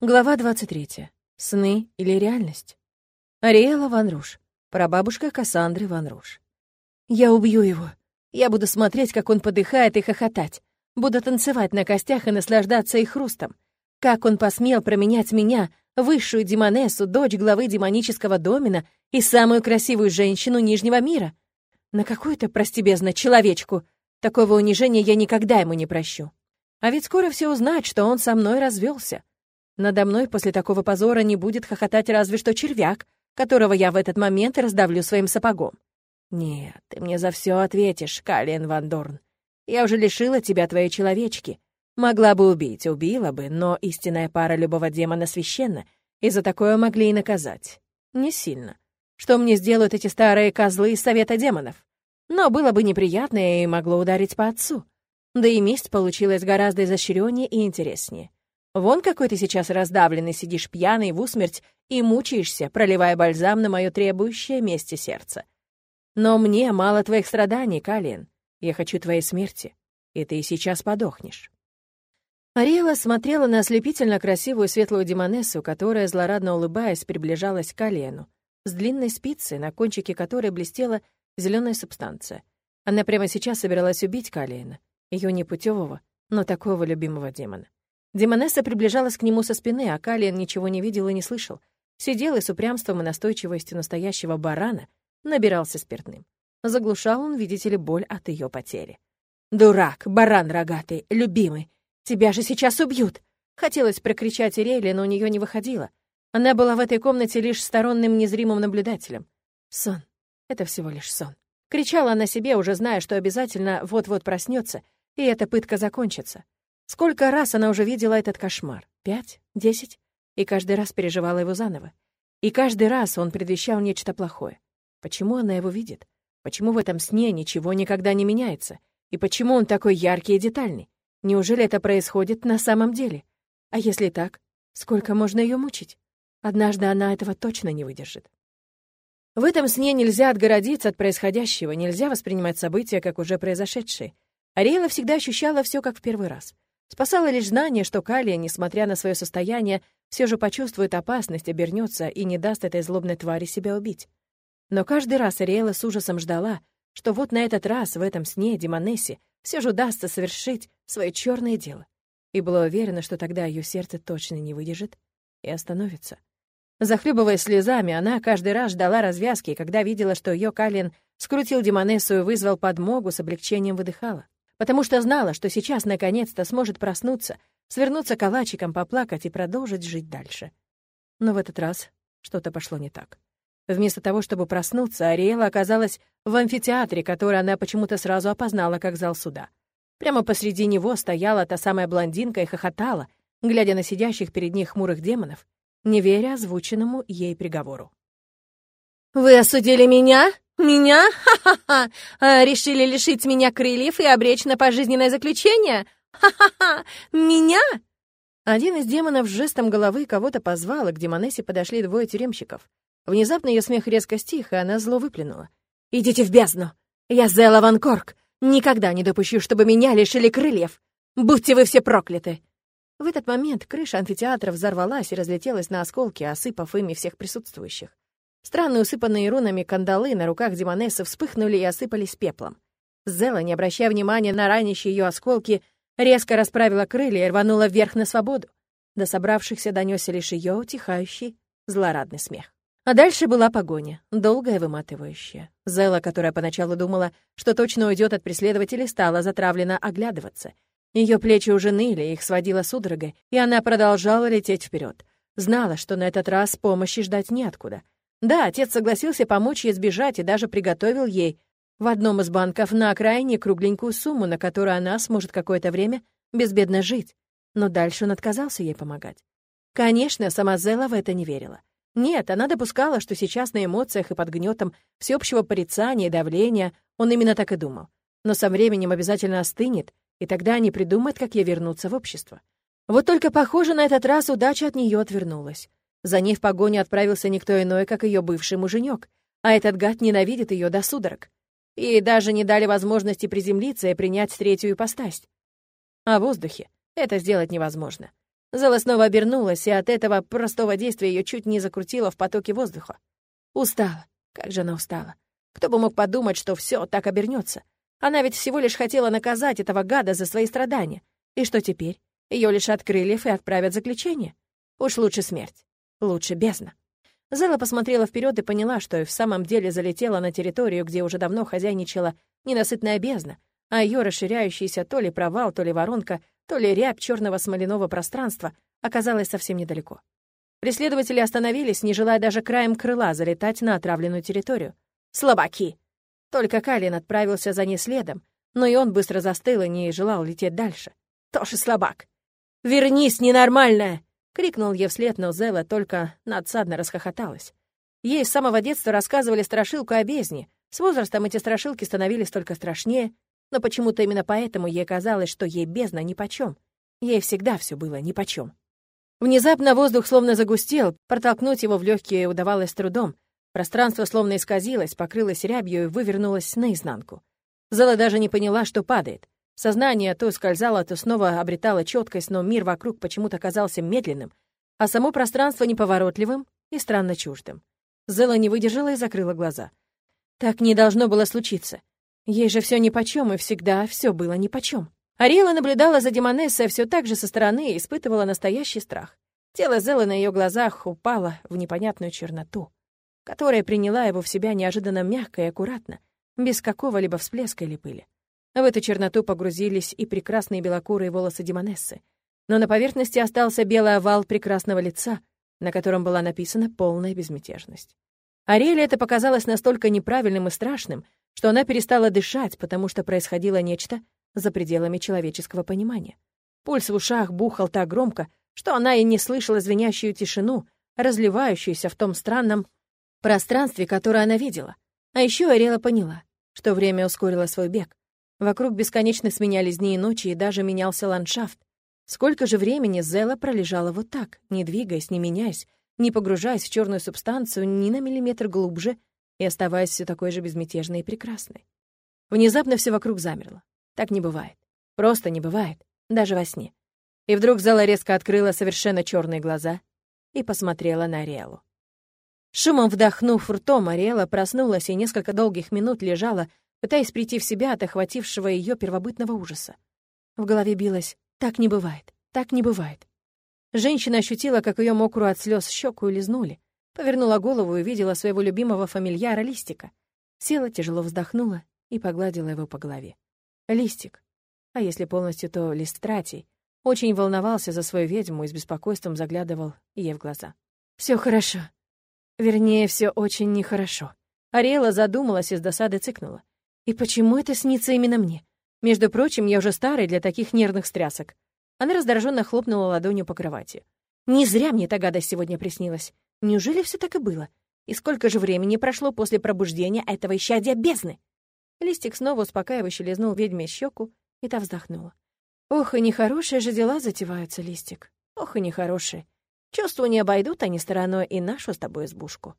Глава 23. Сны или реальность? Ариэла Ван Руш. Прабабушка Кассандры Ван Руш. Я убью его. Я буду смотреть, как он подыхает и хохотать. Буду танцевать на костях и наслаждаться их хрустом. Как он посмел променять меня, высшую демонессу, дочь главы демонического домена и самую красивую женщину Нижнего мира? На какую-то, прости бездна, человечку. Такого унижения я никогда ему не прощу. А ведь скоро все узнают, что он со мной развелся. Надо мной после такого позора не будет хохотать разве что червяк, которого я в этот момент раздавлю своим сапогом. Нет, ты мне за все ответишь, Калиен Ван Дорн. Я уже лишила тебя твоей человечки. Могла бы убить, убила бы, но истинная пара любого демона священна, и за такое могли и наказать. Не сильно. Что мне сделают эти старые козлы из Совета демонов? Но было бы неприятно и могло ударить по отцу. Да и месть получилась гораздо изощреннее и интереснее. Вон какой ты сейчас раздавленный, сидишь пьяный в усмерть и мучаешься, проливая бальзам на мое требующее мести сердце. Но мне мало твоих страданий, Калин. Я хочу твоей смерти, и ты сейчас подохнешь». Ариэла смотрела на ослепительно красивую светлую демонессу, которая, злорадно улыбаясь, приближалась к Алену, с длинной спицей, на кончике которой блестела зеленая субстанция. Она прямо сейчас собиралась убить Калиена, ее непутевого, но такого любимого демона. Демонесса приближалась к нему со спины, а Калиен ничего не видел и не слышал. Сидел и с упрямством и настойчивостью настоящего барана набирался спиртным. Заглушал он, видите ли, боль от ее потери. «Дурак, баран рогатый, любимый! Тебя же сейчас убьют!» Хотелось прокричать Ирейле, но у нее не выходило. Она была в этой комнате лишь сторонним незримым наблюдателем. Сон. Это всего лишь сон. Кричала она себе, уже зная, что обязательно вот-вот проснется, и эта пытка закончится. Сколько раз она уже видела этот кошмар? Пять? Десять? И каждый раз переживала его заново. И каждый раз он предвещал нечто плохое. Почему она его видит? Почему в этом сне ничего никогда не меняется? И почему он такой яркий и детальный? Неужели это происходит на самом деле? А если так, сколько можно ее мучить? Однажды она этого точно не выдержит. В этом сне нельзя отгородиться от происходящего, нельзя воспринимать события как уже произошедшие. Ариэла всегда ощущала все как в первый раз. Спасало лишь знание, что Калия, несмотря на свое состояние, все же почувствует опасность, обернется и не даст этой злобной твари себя убить. Но каждый раз Ариэла с ужасом ждала, что вот на этот раз в этом сне Демонессе все же удастся совершить свое черное дело. И была уверена, что тогда ее сердце точно не выдержит и остановится. Захлебываясь слезами, она каждый раз ждала развязки, и когда видела, что ее Калин скрутил Демонессу и вызвал подмогу, с облегчением выдыхала потому что знала, что сейчас наконец-то сможет проснуться, свернуться калачиком, поплакать и продолжить жить дальше. Но в этот раз что-то пошло не так. Вместо того, чтобы проснуться, Ариэла оказалась в амфитеатре, который она почему-то сразу опознала как зал суда. Прямо посреди него стояла та самая блондинка и хохотала, глядя на сидящих перед ней хмурых демонов, не веря озвученному ей приговору. «Вы осудили меня?» «Меня? Ха-ха-ха! А, решили лишить меня крыльев и обречь на пожизненное заключение? Ха-ха-ха! Меня?» Один из демонов жестом головы кого-то позвал, и к демонессе подошли двое тюремщиков. Внезапно ее смех резко стих, и она зло выплюнула. «Идите в бездну! Я Зела Ван Корк! Никогда не допущу, чтобы меня лишили крыльев! Будьте вы все прокляты!» В этот момент крыша амфитеатра взорвалась и разлетелась на осколки, осыпав ими всех присутствующих. Странные усыпанные рунами кандалы на руках Демонессы вспыхнули и осыпались пеплом. Зела, не обращая внимания на ранящие ее осколки, резко расправила крылья и рванула вверх на свободу. До собравшихся донесся лишь ее утихающий, злорадный смех. А дальше была погоня, долгая выматывающая. Зела, которая поначалу думала, что точно уйдет от преследователей, стала затравленно оглядываться. Ее плечи уже ныли, их сводила судорогой, и она продолжала лететь вперед. Знала, что на этот раз помощи ждать неоткуда — да, отец согласился помочь ей сбежать и даже приготовил ей в одном из банков на окраине кругленькую сумму, на которую она сможет какое-то время безбедно жить. Но дальше он отказался ей помогать. Конечно, сама Зела в это не верила. Нет, она допускала, что сейчас на эмоциях и под гнетом всеобщего порицания и давления он именно так и думал. Но со временем обязательно остынет, и тогда они придумают, как ей вернуться в общество. Вот только, похоже, на этот раз удача от нее отвернулась. За ней в погоню отправился никто иной, как ее бывший муженек, а этот гад ненавидит ее до судорог. И даже не дали возможности приземлиться и принять третью ипостась. А в воздухе это сделать невозможно. Зала снова обернулась, и от этого простого действия ее чуть не закрутило в потоке воздуха. Устала. Как же она устала. Кто бы мог подумать, что все так обернется. Она ведь всего лишь хотела наказать этого гада за свои страдания. И что теперь? Ее лишат крыльев и отправят заключение? Уж лучше смерть. Лучше бездна. Зела посмотрела вперед и поняла, что и в самом деле залетела на территорию, где уже давно хозяйничала ненасытная бездна, а ее расширяющийся то ли провал, то ли воронка, то ли рябь черного смоляного пространства оказалась совсем недалеко. Преследователи остановились, не желая даже краем крыла залетать на отравленную территорию. «Слабаки!» Только Калин отправился за ней следом, но и он быстро застыл и не желал лететь дальше. «Тоже слабак!» «Вернись, ненормальная!» — крикнул ей вслед, но Зела только надсадно расхохоталась. Ей с самого детства рассказывали страшилку о бездне. С возрастом эти страшилки становились только страшнее, но почему-то именно поэтому ей казалось, что ей бездна нипочем. Ей всегда все было нипочем. Внезапно воздух словно загустел, протолкнуть его в легкие удавалось трудом. Пространство словно исказилось, покрылось рябью и вывернулось наизнанку. Зала даже не поняла, что падает. Сознание то скользало, то снова обретало четкость, но мир вокруг почему-то казался медленным, а само пространство неповоротливым и странно чуждым. Зела не выдержала и закрыла глаза. Так не должно было случиться. Ей же все нипочем, и всегда все было нипочем. Ариэла наблюдала за Демонессой все так же со стороны и испытывала настоящий страх. Тело Зелы на ее глазах упало в непонятную черноту, которая приняла его в себя неожиданно мягко и аккуратно, без какого-либо всплеска или пыли. В эту черноту погрузились и прекрасные белокурые волосы Демонессы. Но на поверхности остался белый овал прекрасного лица, на котором была написана полная безмятежность. Ариэле это показалось настолько неправильным и страшным, что она перестала дышать, потому что происходило нечто за пределами человеческого понимания. Пульс в ушах бухал так громко, что она и не слышала звенящую тишину, разливающуюся в том странном пространстве, которое она видела. А еще Ариэла поняла, что время ускорило свой бег. Вокруг бесконечно сменялись дни и ночи, и даже менялся ландшафт. Сколько же времени Зела пролежала вот так, не двигаясь, не меняясь, не погружаясь в черную субстанцию ни на миллиметр глубже и оставаясь все такой же безмятежной и прекрасной. Внезапно все вокруг замерло. Так не бывает. Просто не бывает. Даже во сне. И вдруг Зала резко открыла совершенно черные глаза и посмотрела на Ариэлу. Шумом вдохнув ртом, Ариэла проснулась и несколько долгих минут лежала, пытаясь прийти в себя от охватившего ее первобытного ужаса. В голове билось «Так не бывает, так не бывает». Женщина ощутила, как ее мокрую от слез щеку лизнули, повернула голову и увидела своего любимого фамильяра Листика. Села, тяжело вздохнула и погладила его по голове. Листик, а если полностью, то Листратий, очень волновался за свою ведьму и с беспокойством заглядывал ей в глаза. Все хорошо. Вернее, все очень нехорошо. Ариэла задумалась и с досады цыкнула. И почему это снится именно мне? Между прочим, я уже старая для таких нервных стрясок. Она раздраженно хлопнула ладонью по кровати. Не зря мне эта гадость сегодня приснилась. Неужели все так и было? И сколько же времени прошло после пробуждения этого исчадия бездны? Листик снова успокаивающе лизнул ведьме щеку, и та вздохнула. Ох, и нехорошие же дела затеваются, Листик. Ох, и нехорошие. Чувства не обойдут они стороной и нашу с тобой избушку.